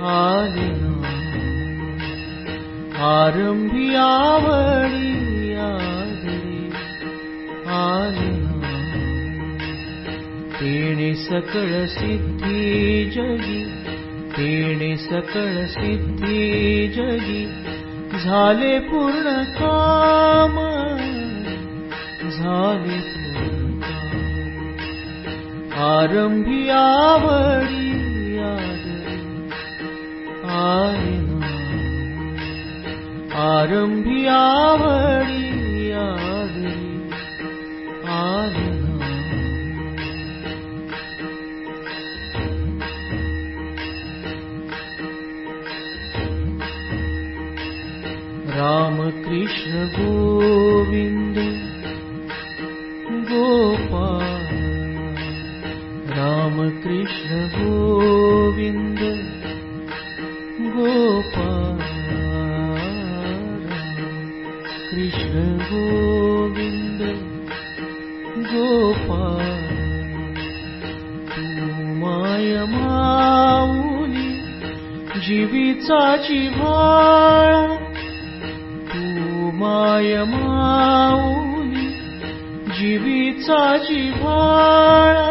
आलिना आरंभी आवडी तेणे सकळ सिद्धी जगी तेणे सकळ सिद्धी जगी झाले पूर्ण काम काम आरंभी आवडी आदरी आलिना आरंभी आवडी आदरी आलिना राम कृष्ण गोविन्द गोविन्द गोपाल कृष्ण गोविन्द गोपाल तू माय तू माय माऊली जीविचाची भाळा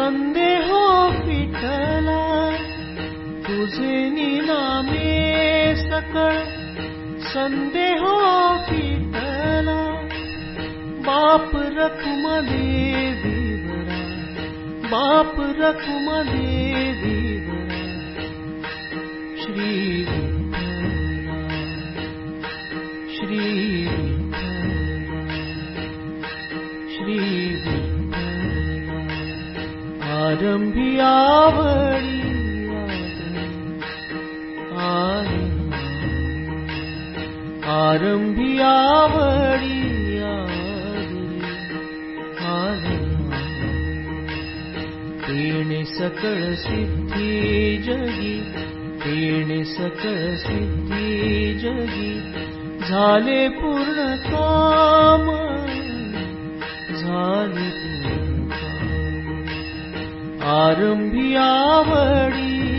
संदेहो पिठला तुझे निनामे सकळ संदेहो पिठला बाप रखुम देवी बरा बाप रखुम देवी बरा श्री श्री आरंभी आवडी आदरी आलिना तेणे सकळ सिद्धी जगी तेणे सकळ सिद्धी जगी झाले पूर्ण काम झाले पूर्ण काम आरंभी आवडी